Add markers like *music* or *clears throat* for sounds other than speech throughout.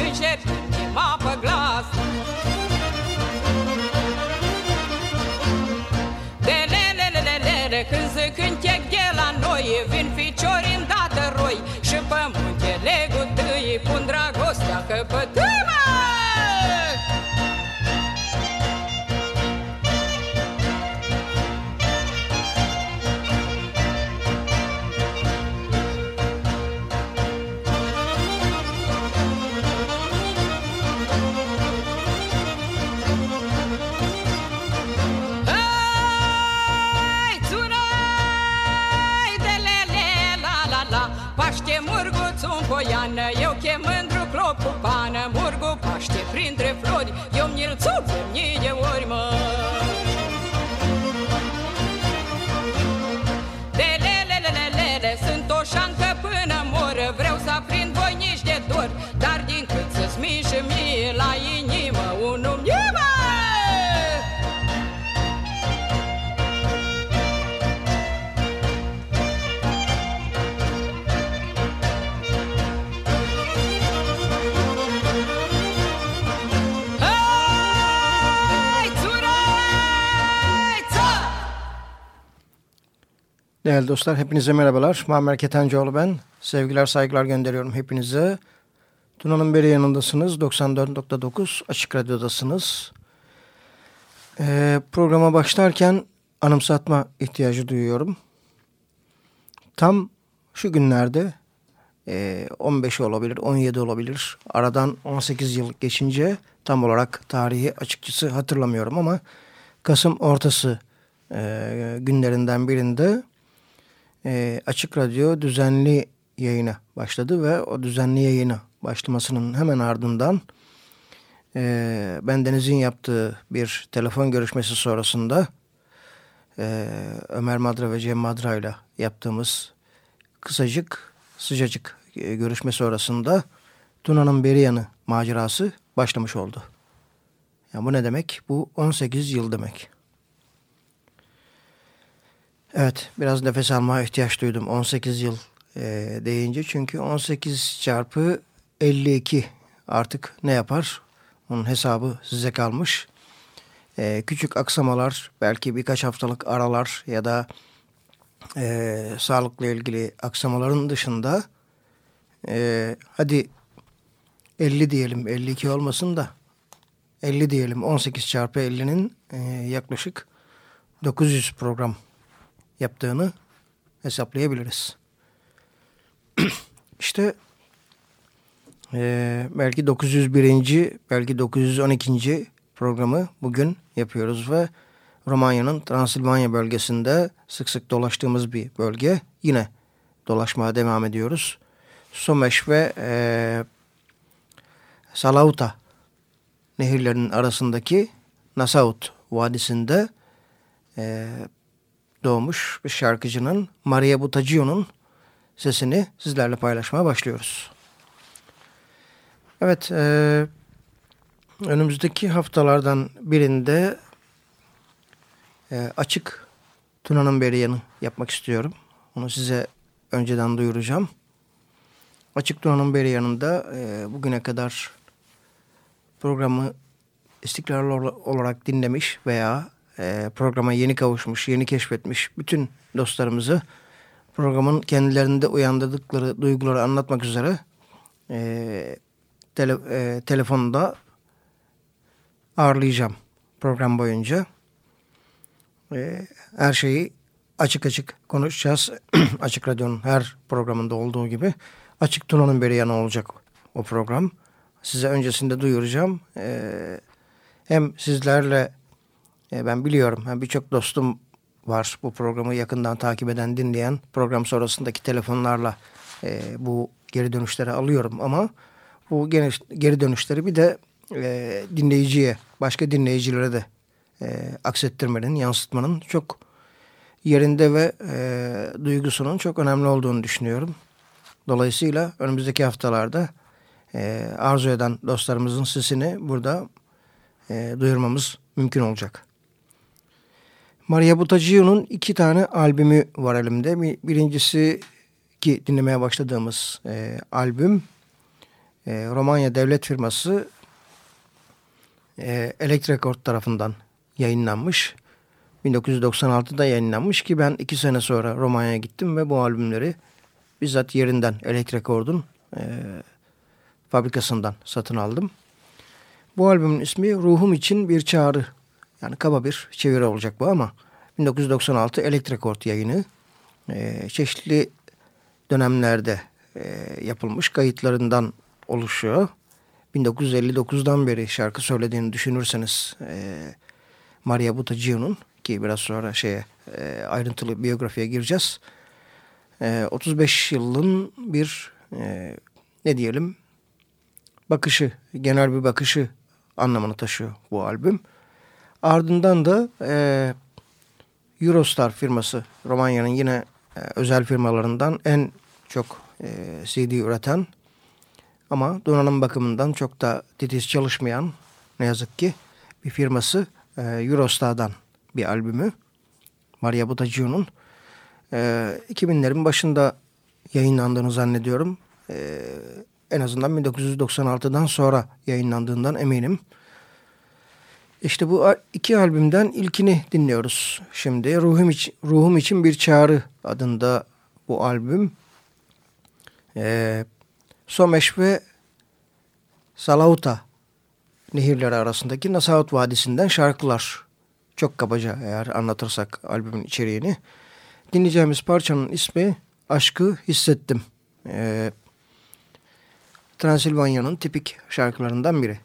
przyszedł, nie ma glass. glas. Pană, murgu, paște printre flori Eu mi-l țuțem mii de ori, mă. De lele, sunt o șancă până mor Vreau să aprind voi nici de dor Dar din cât să-ți mie la inimă Değerli dostlar hepinize merhabalar. Muammer Ketencoğlu ben. Sevgiler saygılar gönderiyorum hepinize. Tuna'nın beri yanındasınız. 94.9 Açık Radyo'dasınız. Ee, programa başlarken anımsatma ihtiyacı duyuyorum. Tam şu günlerde e, 15 olabilir, 17 olabilir. Aradan 18 yıl geçince tam olarak tarihi açıkçası hatırlamıyorum ama Kasım ortası e, günlerinden birinde e, Açık Radyo düzenli yayına başladı ve o düzenli yayına başlamasının hemen ardından e, ben Deniz'in yaptığı bir telefon görüşmesi sonrasında e, Ömer Madra ve Cem Madra ile yaptığımız kısacık sıcacık e, görüşme sonrasında Tuna'nın Beriyanı macerası başlamış oldu. Yani bu ne demek? Bu 18 yıl demek. Evet biraz nefes almaya ihtiyaç duydum 18 yıl e, deyince. Çünkü 18 çarpı 52 artık ne yapar? Onun hesabı size kalmış. E, küçük aksamalar belki birkaç haftalık aralar ya da e, sağlıkla ilgili aksamaların dışında e, hadi 50 diyelim 52 olmasın da 50 diyelim 18 çarpı 50'nin e, yaklaşık 900 program yaptığını hesaplayabiliriz. *clears throat* İşte Ee, belki 901. belki 912. programı bugün yapıyoruz ve Romanya'nın Transilvanya bölgesinde sık sık dolaştığımız bir bölge. Yine dolaşmaya devam ediyoruz. Someş ve e, Salauta nehirlerinin arasındaki Nasaut Vadisi'nde e, doğmuş bir şarkıcının Maria Butacio'nun sesini sizlerle paylaşmaya başlıyoruz. Evet, e, önümüzdeki haftalardan birinde e, açık Tuna'nın Beriyan'ı yapmak istiyorum. Onu size önceden duyuracağım. Açık Tuna'nın Beriyan'ında e, bugüne kadar programı istikrarlı olarak dinlemiş veya e, programa yeni kavuşmuş, yeni keşfetmiş bütün dostlarımızı programın kendilerinde uyandırdıkları duyguları anlatmak üzere e, tele, e, telefonda ağırlayacağım program boyunca. E, her şeyi açık açık konuşacağız. *clears throat* açık Radyo'nun her programında olduğu gibi. Açık Tuna'nın beri yanı olacak o program. Size öncesinde duyuracağım. E, hem sizlerle e, ben biliyorum hem birçok dostum var bu programı yakından takip eden dinleyen program sonrasındaki telefonlarla e, bu geri dönüşleri alıyorum ama bu geri dönüşleri bir de e, dinleyiciye başka dinleyicilere de aksettirmenin yansıtmanın çok yerinde ve duygusunun çok önemli olduğunu düşünüyorum. Dolayısıyla önümüzdeki haftalarda arzu eden dostlarımızın sesini burada duyurmamız mümkün olacak. Maria Butacio'nun iki tane albümü var elimde. Birincisi ki dinlemeye başladığımız e, albüm e, Romanya devlet firması e, Elektrekord tarafından yayınlanmış. 1996'da yayınlanmış ki ben iki sene sonra Romanya'ya gittim ve bu albümleri bizzat yerinden Elektrekord'un e, fabrikasından satın aldım. Bu albümün ismi Ruhum için bir çağrı. Yani kaba bir çeviri olacak bu ama 1996 Elektrekord yayını e, çeşitli dönemlerde e, yapılmış kayıtlarından oluşuyor. 1959'dan beri şarkı söylediğini düşünürseniz e, Maria Butacio'nun ki biraz sonra şeye e, ayrıntılı biyografiye gireceğiz. E, 35 yılın bir e, ne diyelim bakışı, genel bir bakışı anlamını taşıyor bu albüm. Ardından da e, Eurostar firması Romanya'nın yine e, özel firmalarından en çok e, CD üreten ama donanım bakımından çok da titiz çalışmayan ne yazık ki bir firması e, Eurostar'dan bir albümü Maria Butacio'nun e, 2000'lerin başında yayınlandığını zannediyorum. E, en azından 1996'dan sonra yayınlandığından eminim. İşte bu iki albümden ilkini dinliyoruz şimdi. Ruhum için, Ruhum için Bir Çağrı adında bu albüm. Ee, Someş ve Salauta nehirleri arasındaki Nasaut Vadisi'nden şarkılar. Çok kabaca eğer anlatırsak albümün içeriğini. Dinleyeceğimiz parçanın ismi Aşkı Hissettim. Ee, Transilvanya'nın tipik şarkılarından biri.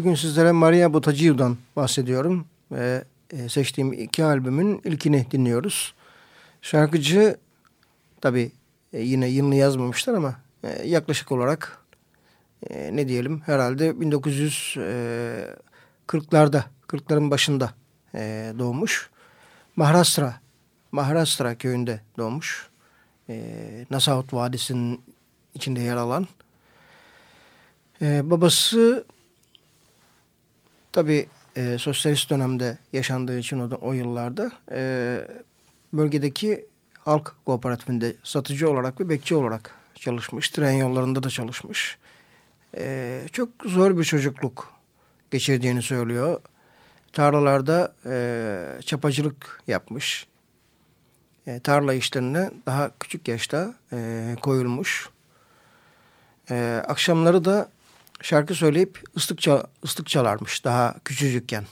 Bugün sizlere Maria Bottaciu'dan bahsediyorum. Ve e, seçtiğim iki albümün ilkini dinliyoruz. Şarkıcı tabi e, yine yılını yazmamışlar ama e, yaklaşık olarak ne diyelim herhalde 1940'larda 40'ların başında doğmuş. Maharashtra Maharashtra köyünde doğmuş. Nasaut Vadisi'nin içinde yer alan. babası Tabii e, sosyalist dönemde yaşandığı için o, da, o yıllarda e, bölgedeki halk kooperatifinde satıcı olarak ve bekçi olarak çalışmış. Tren yollarında da çalışmış. E, çok zor bir çocukluk geçirdiğini söylüyor. Tarlalarda e, çapacılık yapmış. E, tarla işlerine daha küçük yaşta e, koyulmuş. E, akşamları da şarkı söyleyip ıslık, çal ıslık çalarmış daha küçücükken.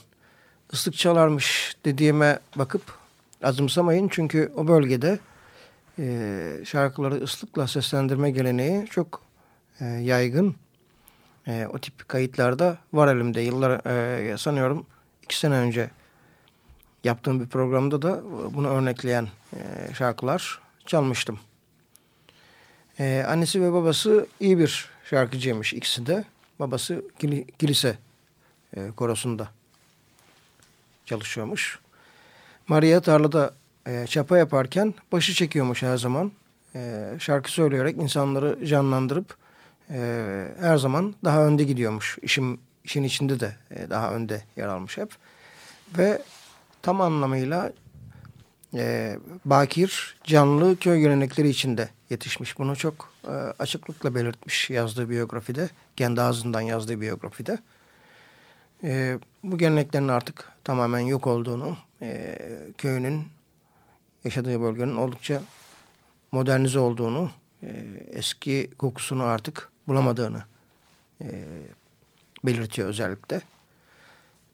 Islık çalarmış dediğime bakıp azımsamayın çünkü o bölgede e, şarkıları ıslıkla seslendirme geleneği çok e, yaygın. E, o tip kayıtlarda var elimde. Yıllar e, sanıyorum iki sene önce yaptığım bir programda da bunu örnekleyen e, şarkılar çalmıştım. E, annesi ve babası iyi bir şarkıcıymış ikisi de. Babası kilise e, korosunda çalışıyormuş. Maria tarlada e, çapa yaparken başı çekiyormuş her zaman. E, şarkı söyleyerek insanları canlandırıp e, her zaman daha önde gidiyormuş. İşin, işin içinde de e, daha önde yer almış hep. Ve tam anlamıyla e, bakir, canlı köy gelenekleri içinde yetişmiş. Bunu çok e, açıklıkla belirtmiş yazdığı biyografide. Kendi ağzından yazdığı biyografide. E, bu geleneklerin artık tamamen yok olduğunu, e, köyünün yaşadığı bölgenin oldukça modernize olduğunu, e, eski kokusunu artık bulamadığını e, belirtiyor özellikle.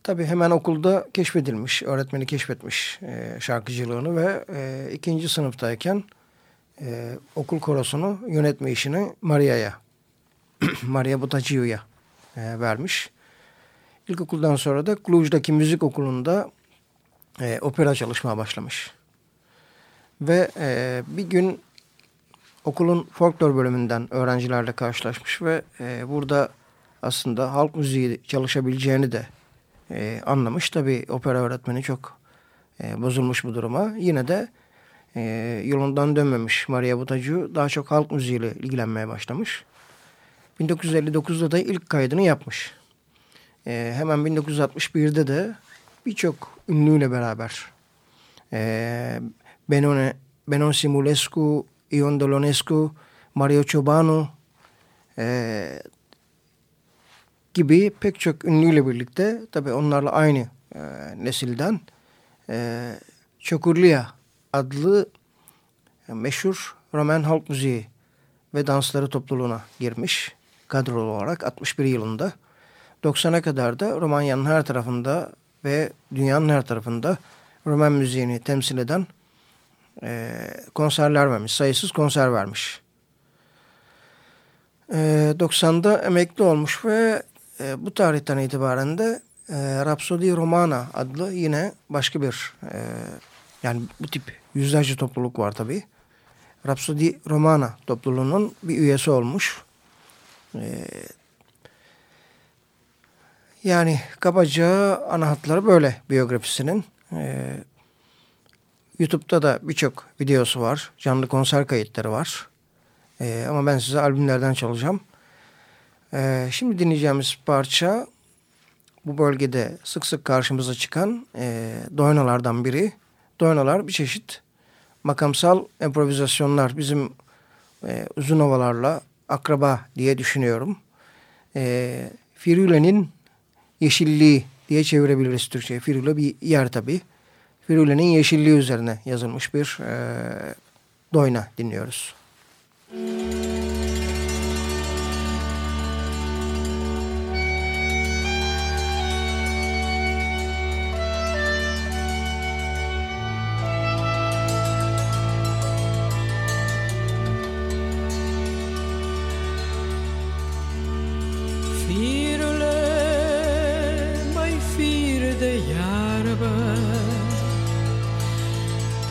Tabii hemen okulda keşfedilmiş, öğretmeni keşfetmiş e, şarkıcılığını ve e, ikinci sınıftayken e, okul korosunu yönetme işini Maria'ya, *clears throat* Maria Bottaciu'ya e, vermiş. İlkokuldan sonra da Cluj'daki müzik okulunda e, opera çalışmaya başlamış. Ve e, bir gün okulun folklor bölümünden öğrencilerle karşılaşmış ve e, burada aslında halk müziği çalışabileceğini de e, anlamış. Tabi opera öğretmeni çok e, bozulmuş bu duruma. Yine de e, yolundan dönmemiş Maria Butacu daha çok halk müziğiyle ilgilenmeye başlamış. 1959'da da ilk kaydını yapmış. E, hemen 1961'de de birçok ünlüyle beraber e, Benone, Benon Simulescu, Ion Dolonescu, Mario Ciobanu e, gibi pek çok ünlüyle birlikte tabi onlarla aynı e, nesilden e, Çokurluya adlı meşhur Roman halk müziği ve dansları topluluğuna girmiş kadrolu olarak 61 yılında. 90'a kadar da Romanya'nın her tarafında ve dünyanın her tarafında Roman müziğini temsil eden e, konserler vermiş. Sayısız konser vermiş. E, 90'da emekli olmuş ve e, bu tarihten itibaren de e, Rhapsody Romana adlı yine başka bir e, yani bu tip yüzlerce topluluk var tabi. Rhapsody Romana topluluğunun bir üyesi olmuş. Ee, yani kabaca ana hatları böyle biyografisinin. Ee, YouTube'da da birçok videosu var. Canlı konser kayıtları var. Ee, ama ben size albümlerden çalacağım. Ee, şimdi dinleyeceğimiz parça bu bölgede sık sık karşımıza çıkan e, doynalardan biri. Doynalar bir çeşit makamsal improvizasyonlar. Bizim e, uzun havalarla akraba diye düşünüyorum. E, Firüle'nin yeşilliği diye çevirebiliriz Türkçe'ye. Firüle bir yer tabii. Firüle'nin yeşilliği üzerine yazılmış bir e, doyna dinliyoruz. Müzik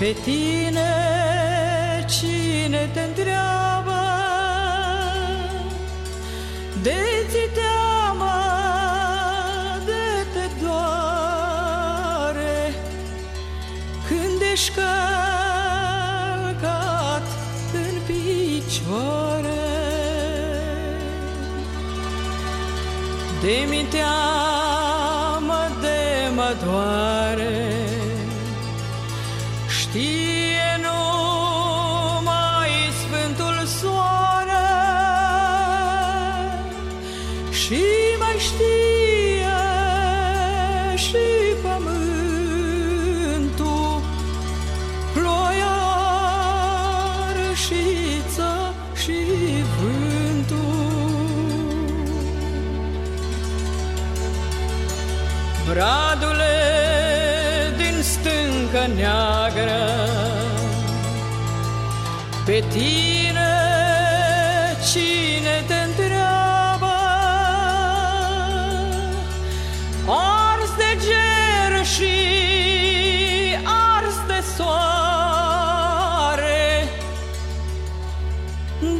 Pe tine cine te întreabă? Ars de ger și ars de soare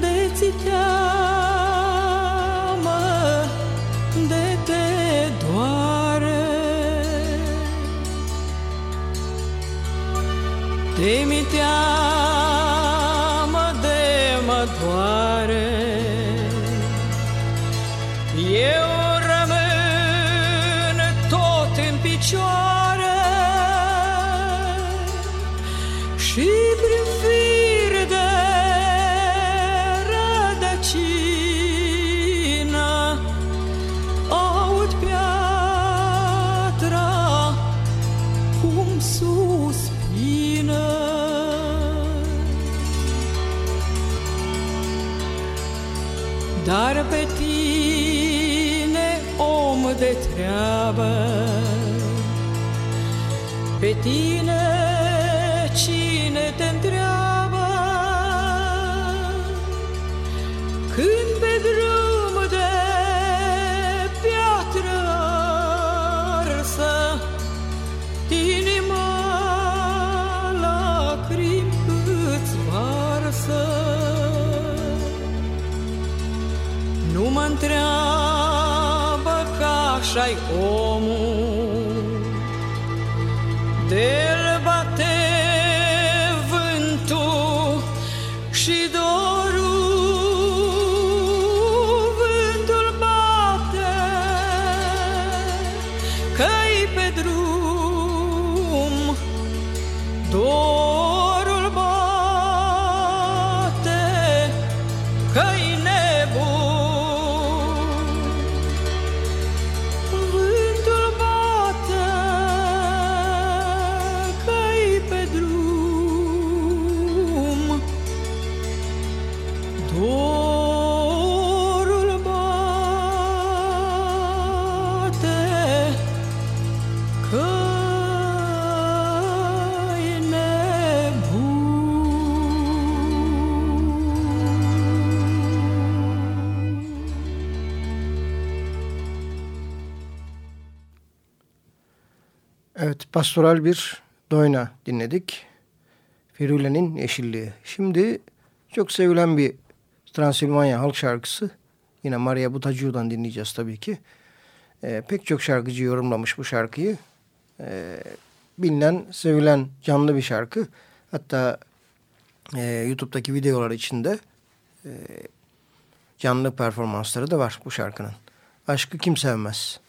De ți De mi teamă pastoral bir doyna dinledik. Firule'nin Yeşilliği. Şimdi çok sevilen bir Transilvanya halk şarkısı. Yine Maria Butacu'dan dinleyeceğiz tabii ki. Ee, pek çok şarkıcı yorumlamış bu şarkıyı. Ee, bilinen, sevilen canlı bir şarkı. Hatta e, YouTube'daki videolar içinde e, canlı performansları da var bu şarkının. Aşkı kim sevmez?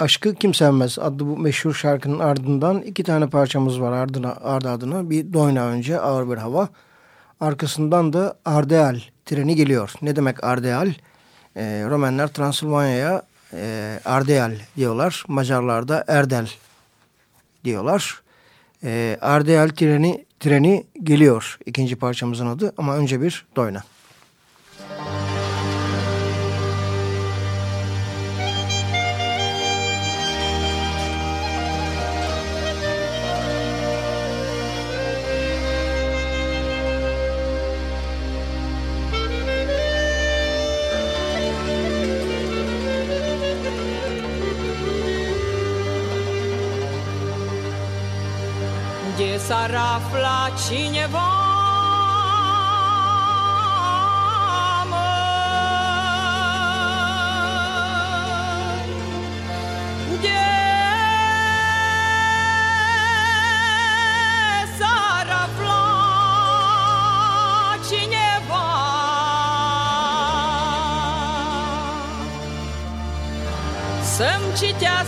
Aşkı, Kim Sevmez adlı bu meşhur şarkının ardından iki tane parçamız var ardına, ardı ardına. Bir Doyna önce Ağır Bir Hava. Arkasından da Ardeal treni geliyor. Ne demek Ardeal? E, Romenler Transilvanya'ya e, Ardeal diyorlar. Macarlar da Erdel diyorlar. E, Ardeal treni, treni geliyor ikinci parçamızın adı ama önce bir Doyna. ar afla cineva mă, de s-ar afla cineva să-mi citea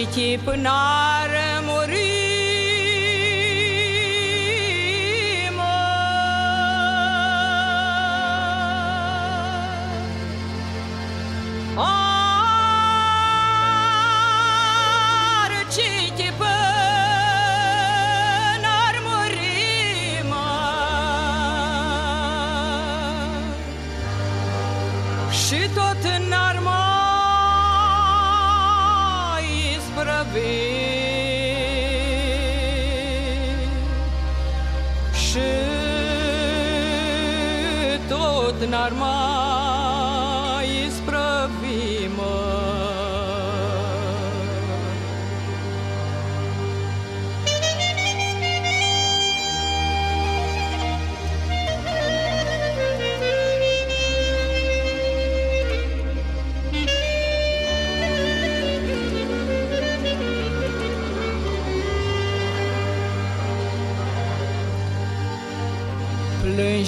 și chip on.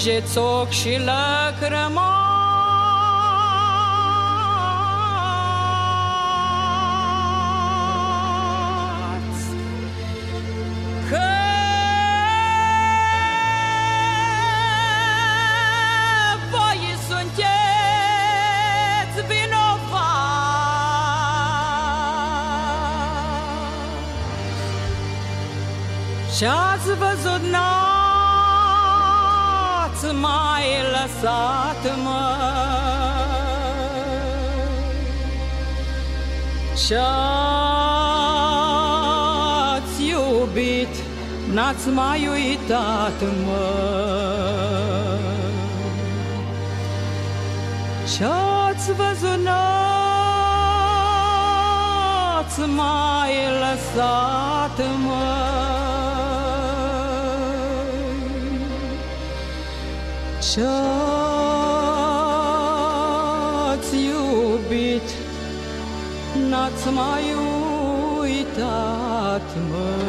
sângețoc și lacrămos. Și ați văzut noi mai lăsat mă Și-ați iubit N-ați mai uitat mă Și-ați văzut n-ați mai lăsat mă Și-ați iubit N-ați mai uitat mă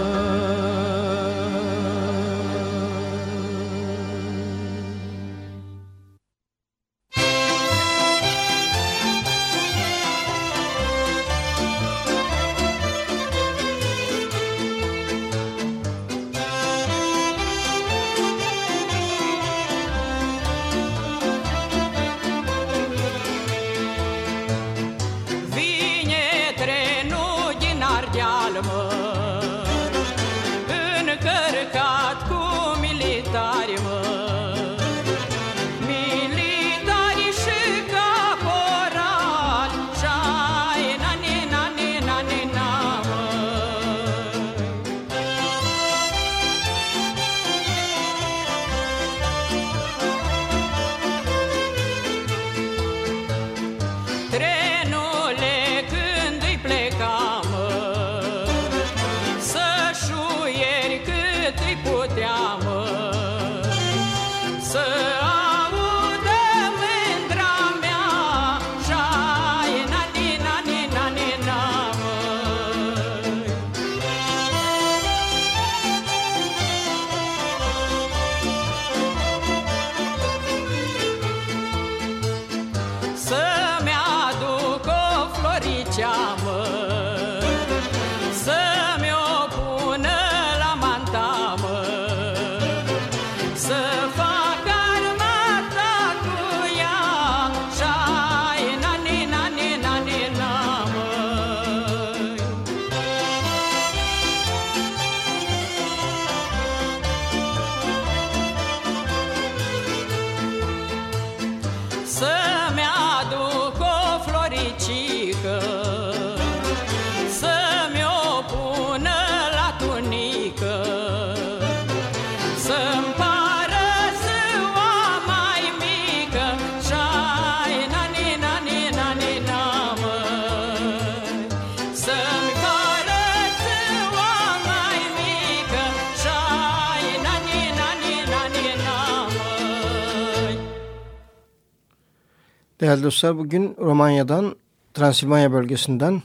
Değerli dostlar bugün Romanya'dan Transilvanya bölgesinden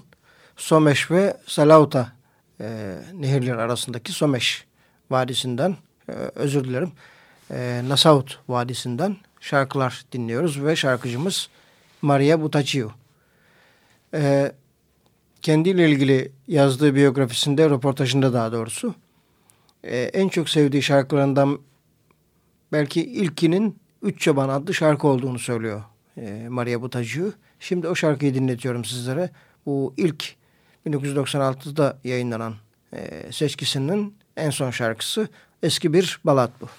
Someş ve Salauta e, nehirler arasındaki Someş Vadisi'nden e, özür dilerim e, Nasaut Vadisi'nden şarkılar dinliyoruz ve şarkıcımız Maria Butaciu. E, kendiyle ilgili yazdığı biyografisinde, röportajında daha doğrusu e, en çok sevdiği şarkılarından belki ilkinin Üç Çoban adlı şarkı olduğunu söylüyor e, Maria Butaciu. Şimdi o şarkıyı dinletiyorum sizlere. Bu ilk 1996'da yayınlanan e, seçkisinin en son şarkısı eski bir balat bu.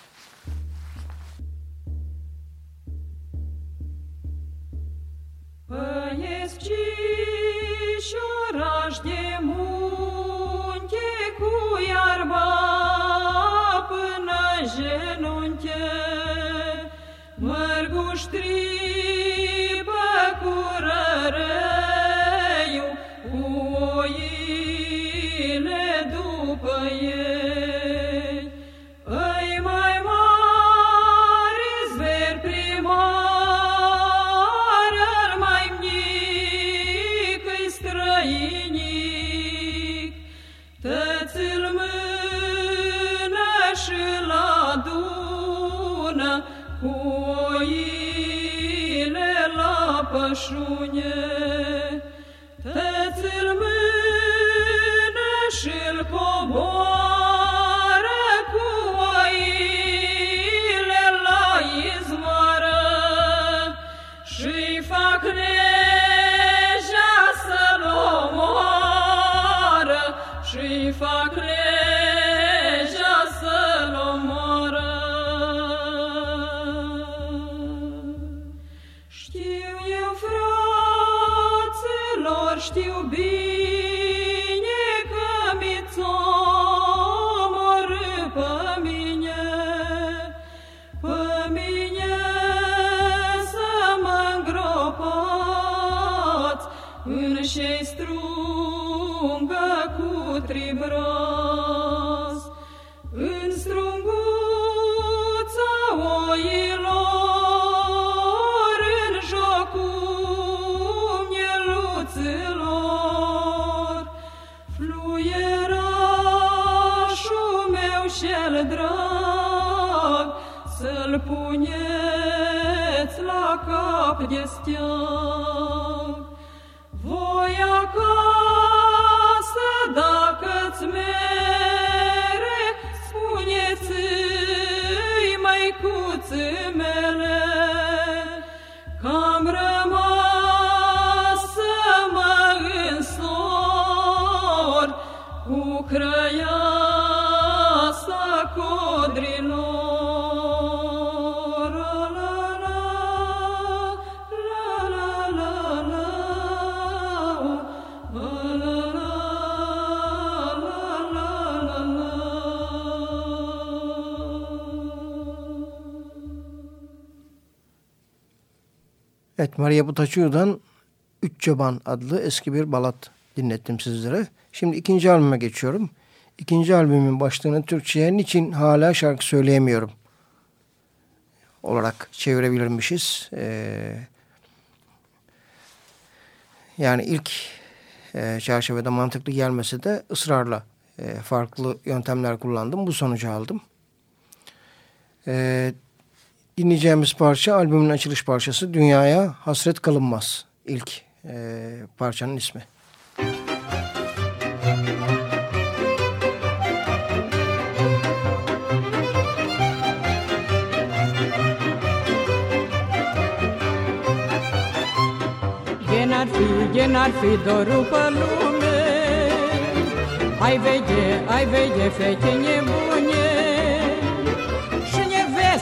Maria Butaciu'dan Üç Çoban adlı eski bir balat dinlettim sizlere. Şimdi ikinci albüme geçiyorum. İkinci albümün başlığını Türkçe'ye niçin hala şarkı söyleyemiyorum olarak çevirebilirmişiz. Ee, yani ilk e, çerçevede mantıklı gelmese de ısrarla e, farklı yöntemler kullandım. Bu sonucu aldım. Ee, dinleyeceğimiz parça albümün açılış parçası Dünyaya Hasret Kalınmaz. İlk e, parçanın ismi. Ce n-ar fi, ce n-ar fi dorul pe lume Ai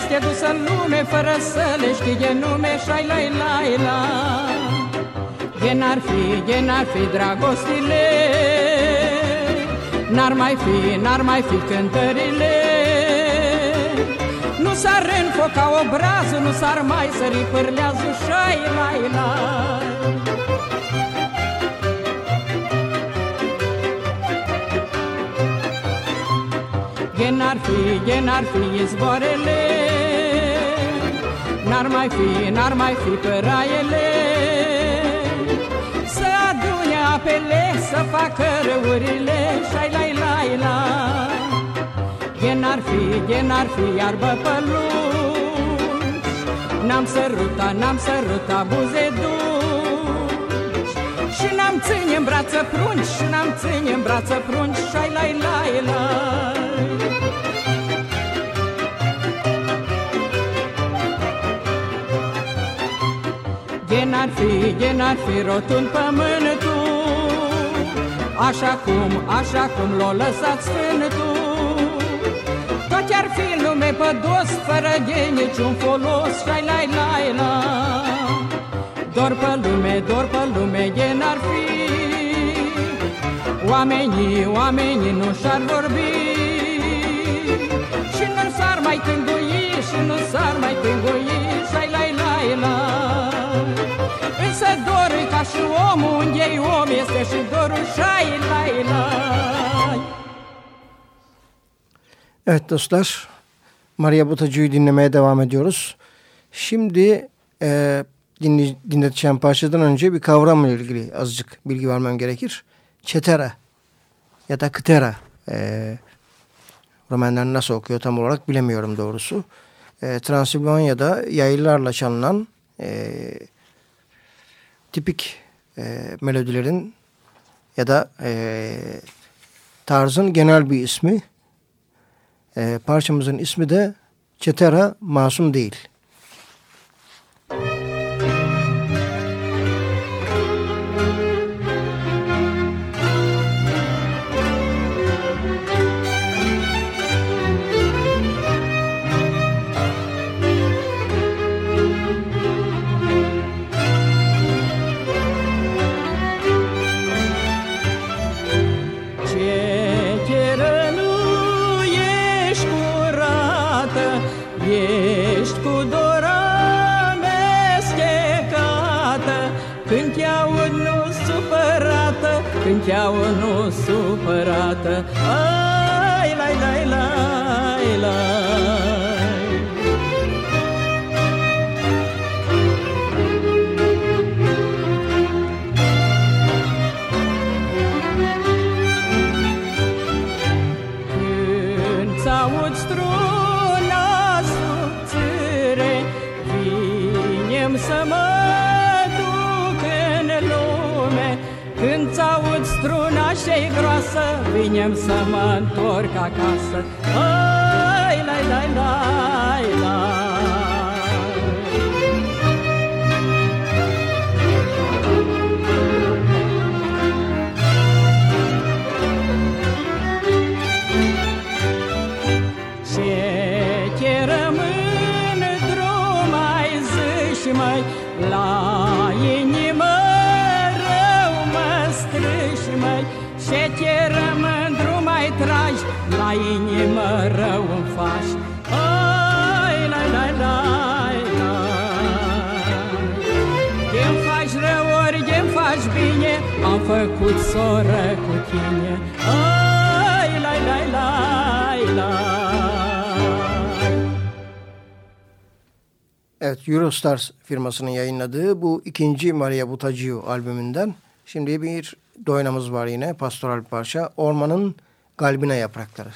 neveste dusă în lume Fără să le știi de nume Și-ai la la la. Ce n-ar fi, ce n-ar fi dragostile N-ar mai fi, n-ar mai fi cântările. Nu s-ar înfoca obrazul, nu s-ar mai sări pârleazul Și-ai la la. Ce n-ar fi, ce n-ar fi izvoarele N-ar mai fi, n-ar mai fi pe raiele. Să adune apele, să facă răurile Șai lai lai la E n-ar fi, e n-ar fi iarbă pe lungi N-am săruta, n-am săruta buze dulci Și n-am ține în brață prunci, și n-am ține în brață prunci. Șai lai lai lai. E n-ar fi, e n-ar fi rotund pământul Așa cum, așa cum l-o lăsat sfântul. Tot ar fi lume pădos Fără de niciun folos Șai lai lai la. Dor pe lume, dor pe lume E n-ar fi. Oamenii, oamenii nu și-ar vorbi. Și nu s-ar mai tângui Evet dostlar, Maria Butacı'yı dinlemeye devam ediyoruz. Şimdi e, dinle, dinleteceğim parçadan önce bir kavramla ilgili azıcık bilgi vermem gerekir. Çetera ya da kıtera e, Romenler nasıl okuyor tam olarak bilemiyorum doğrusu. E, Transilvanya'da yaylılarla çalınan e, tipik e, melodilerin ya da e, tarzın genel bir ismi. E, parçamızın ismi de Çetera Masum Değil. I'll și groasă, vinem să mă întorc acasă. Ai, lai, lai, lai, Soră cu tine Ai, lai, lai, lai, lai Evet Eurostars firmasının yayınladığı bu ikinci Maria Butacıu albümünden şimdi bir doynamız var yine pastoral parça Ormanın Galbine Yaprakları.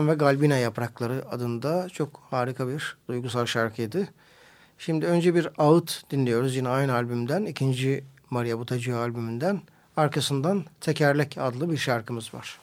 Saman ve Galbina Yaprakları adında çok harika bir duygusal şarkıydı. Şimdi önce bir ağıt dinliyoruz yine aynı albümden. ikinci Maria Butacı albümünden. Arkasından Tekerlek adlı bir şarkımız var.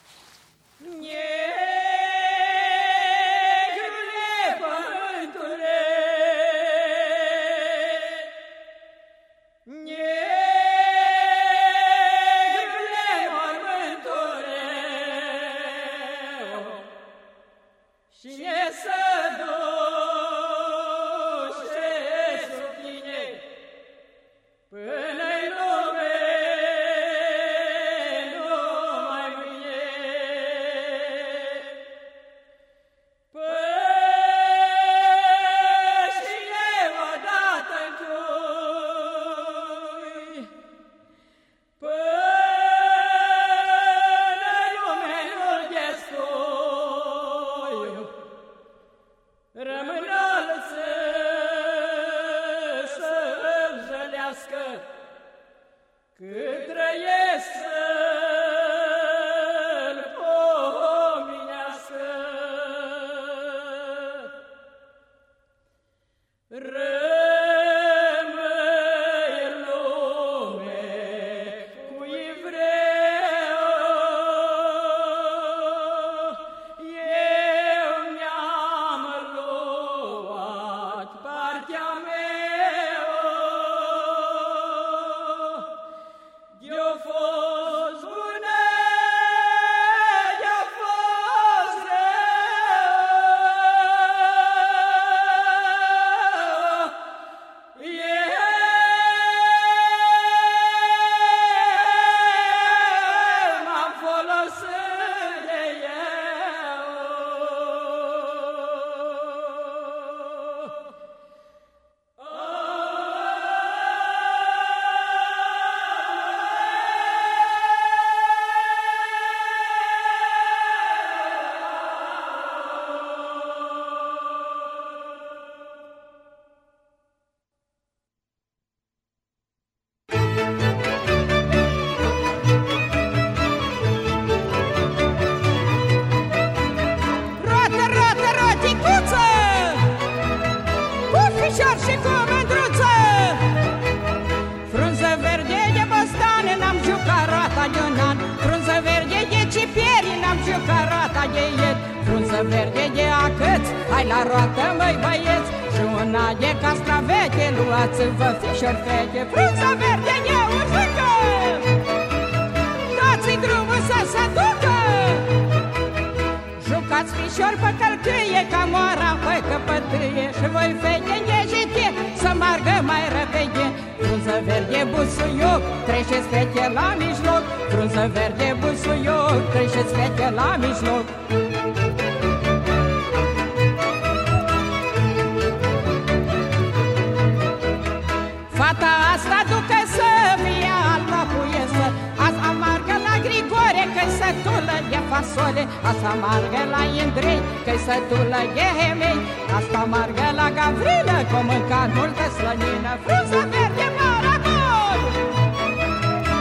Gavrilă Că mâncat multă slănină Frunza verde maracon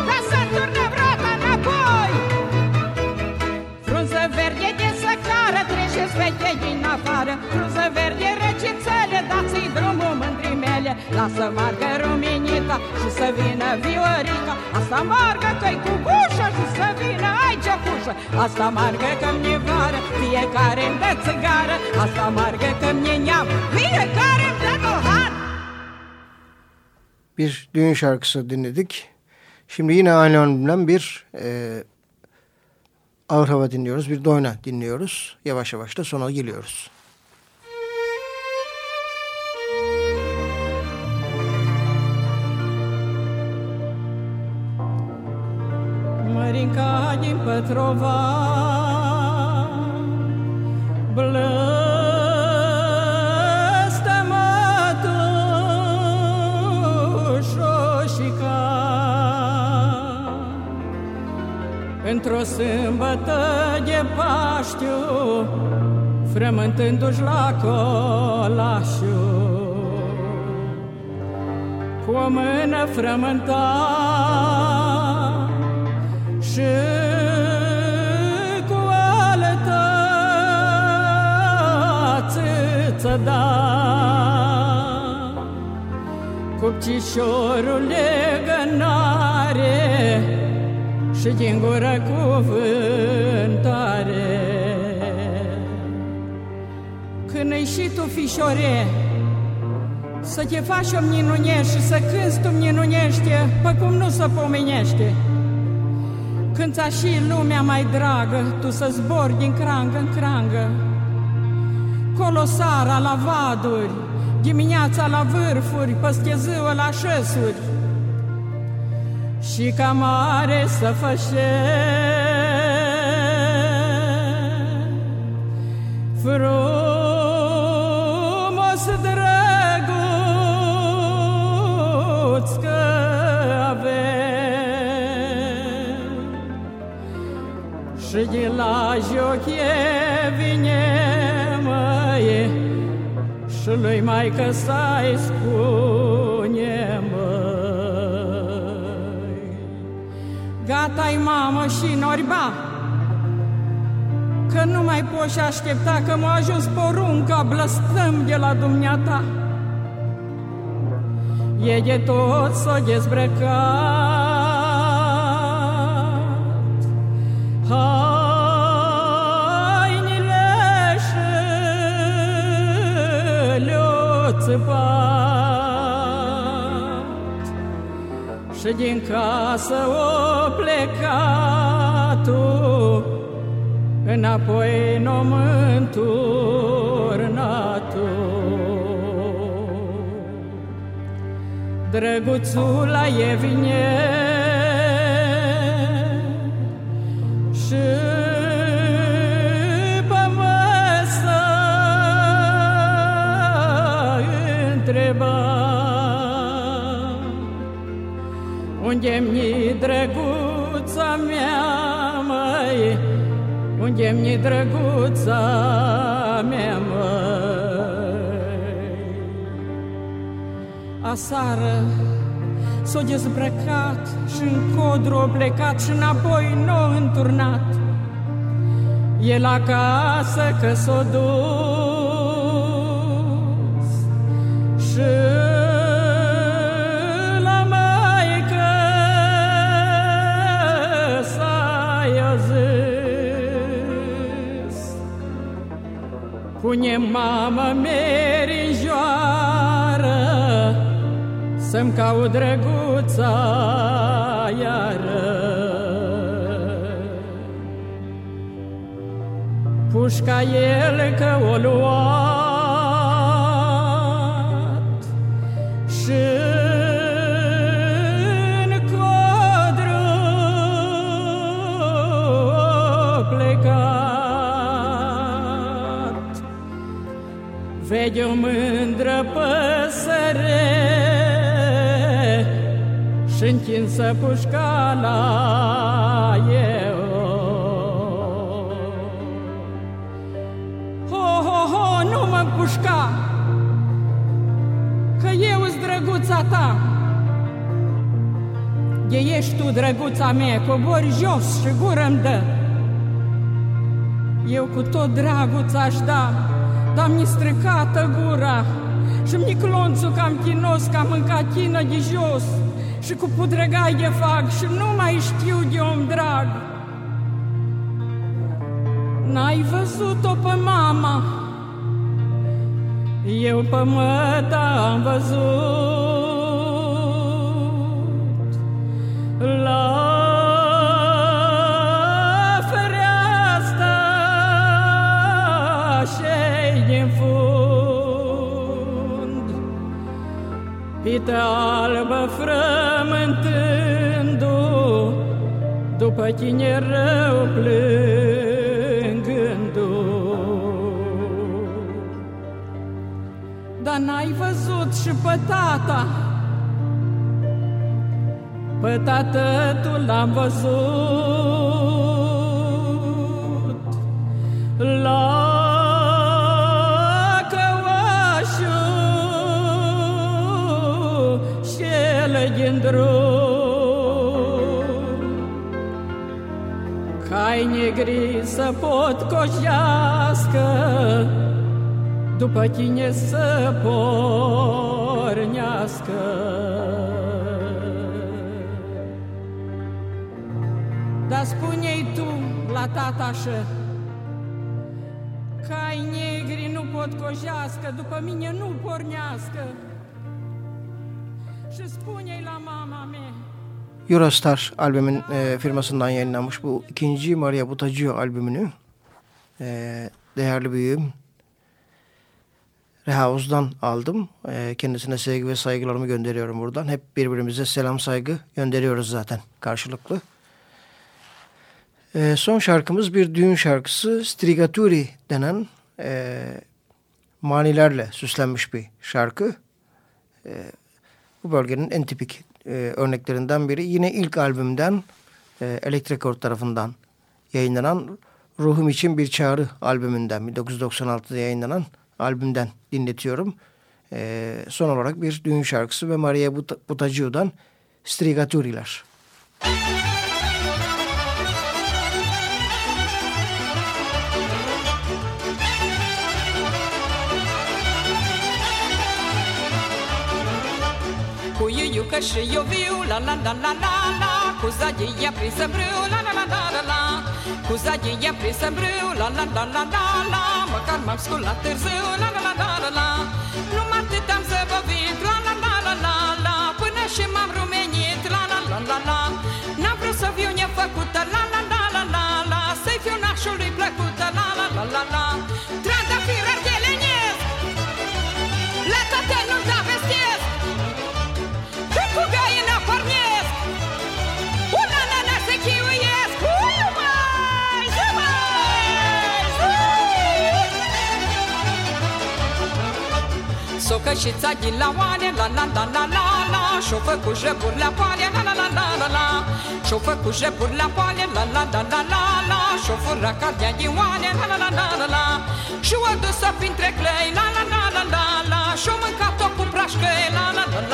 Ca să turnăm roata înapoi. Frunză verde de săcară Treceți veche din afară. Frunză verde Da să margă rumenita și să vină viorica Asta margă că cu bușa și să vină aici cușă Asta margă că-mi vară, fiecare-mi dă țigară Asta margă că-mi neam, fiecare-mi dă tâlhar Bir düğün şarkısı dinledik. Şimdi yine aynı albümden bir e, ağır hava dinliyoruz. Bir doyna dinliyoruz. Yavaş yavaş da sona geliyoruz. Mărinca din Pătrova Blăstă-mă tu șoșica Într-o sâmbătă de Paștiu Frământându-și la colașul cu o mână frământa și cu altă țâță da. Cupcișorul legănare și din gură cuvântare. Când ai și tu fișore, să te faci o minunești și să cânti tu minunește, pe cum nu se pomenește. Când ți și lumea mai dragă, tu să zbori din crangă în crangă. Colosara la vaduri, dimineața la vârfuri, păste ziua la șesuri. Și ca mare să fășe frumos și de la jochie vine măie și lui mai că să-i spune măi. Gata-i mamă și norba Că nu mai poți aștepta că m-a ajuns porunca blăstăm de la dumneata. E de tot s-o dezbrăcat Hainile țăpat Și din casă o plecatul Înapoi n-o mânturnatul Drăguțul la Evnie întreba Unde-mi drăguța mea, măi Unde-mi drăguța mea, măi Asară s-o dezbrăcat și în codru o plecat și înapoi n-o înturnat. El acasă că s-o dus Pune mama merijoară Să-mi caut drăguța iară. Pușca el că o luat Vede o mândră păsăre și întinsă pușca la eu. Ho, ho, ho, nu mă pușca, că eu îs drăguța ta. De ești tu, drăguța mea, cobori jos și gură-mi dă. Eu cu tot dragul ți-aș da, dar mi stricată gura și mi clonțul cam chinos, că am mâncat chină de jos Și cu pudrăgaie fac și nu mai știu de om drag. N-ai văzut-o pe mama? Eu pe măta am văzut. La Pită albă frământându După tine rău plâng Dar n-ai văzut și pe tata? Pe tată tu l-am văzut. La drum Cai negri să pot coșească după tine să pornească. Dar spune-i tu la tata așa, că ai negri nu pot cojească, după mine nu pornească. Eurostar albümün e, firmasından yayınlanmış bu ikinci Maria Butaccio albümünü e, değerli büyüğüm Rehavuz'dan aldım. E, kendisine sevgi ve saygılarımı gönderiyorum buradan. Hep birbirimize selam saygı gönderiyoruz zaten karşılıklı. E, son şarkımız bir düğün şarkısı. Strigaturi denen e, manilerle süslenmiş bir şarkı. E, bu bölgenin en tipik e, örneklerinden biri. Yine ilk albümden e, Elektrekord tarafından yayınlanan Ruhum için Bir Çağrı albümünden 1996'da yayınlanan albümden dinletiyorum. E, son olarak bir düğün şarkısı ve Maria But Butacio'dan Strigaturiler. Cu iuiucă și eu viu, la la la la la la Cu zadia prinsă brâu, la la la la la la Cu zadia prinsă brâu, la la la la la la Măcar m-am sculat târziu, la la la la la la Numai atât am zăbăvit, la la la la la la Până și m-am rumenit, la la la la la N-am vrut să fiu nefăcută, la la la la Socășița din la oane, la la la la la la Și-o făcut jăburi la poale, la la la la la la Și-o făcut jăburi la poale, la la la la la la Și-o furat cardea din oane, la la la la la la Și-o dus-o printre clăi, la la la la la la Și-o mâncat-o cu prașcăi, la la la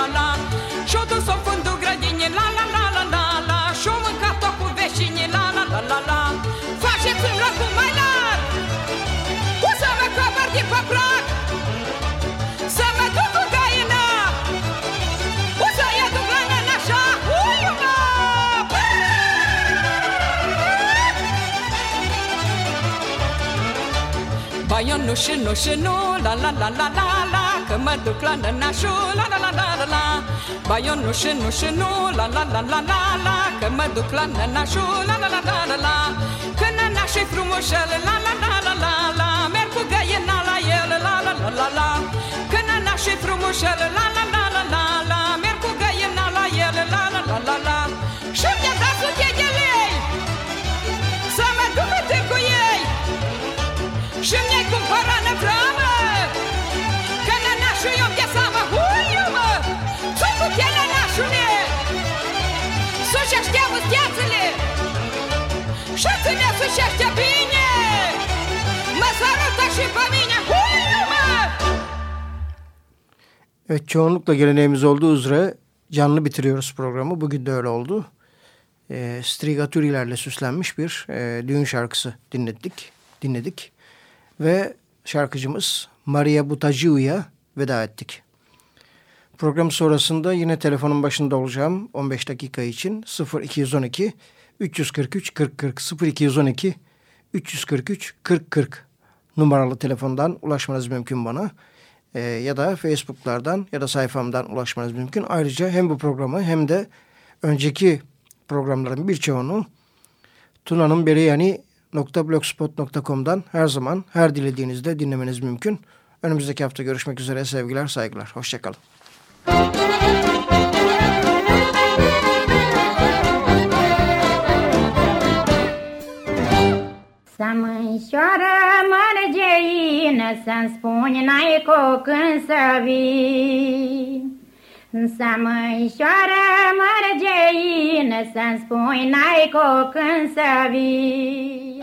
nu și nu și nu La la la la la la Că mă duc la nănașu La la la la la la Ba eu nu și nu și nu La la la la la la Că mă duc la nănașu La la la la la la Că nănaș-i frumușel La la la la la la Merg cu găina la el La la la la la Că nănaș-i frumușel La la la la la la ține să-și aștea bine Mă sărută și pe mine Ui-mă Evet çoğunlukla geleneğimiz olduğu üzere canlı bitiriyoruz programı. Bugün de öyle oldu. E, strigaturilerle süslenmiş bir e, düğün şarkısı dinledik. dinledik. Ve şarkıcımız Maria Butacio'ya veda ettik. Program sonrasında yine telefonun başında olacağım 15 dakika için 0212 343 40 40 0212 343 40 40 numaralı telefondan ulaşmanız mümkün bana. Ee, ya da Facebook'lardan ya da sayfamdan ulaşmanız mümkün. Ayrıca hem bu programı hem de önceki programların birçoğunu Tuna'nın beriyani.blogspot.com'dan her zaman her dilediğinizde dinlemeniz mümkün. Önümüzdeki hafta görüşmek üzere sevgiler saygılar. Hoşçakalın. Să mânșoară mărgeină, Să-mi spuni n-ai cu când să vii. Să mânșoară mărgeină, Să-mi spuni n-ai cu când să vii.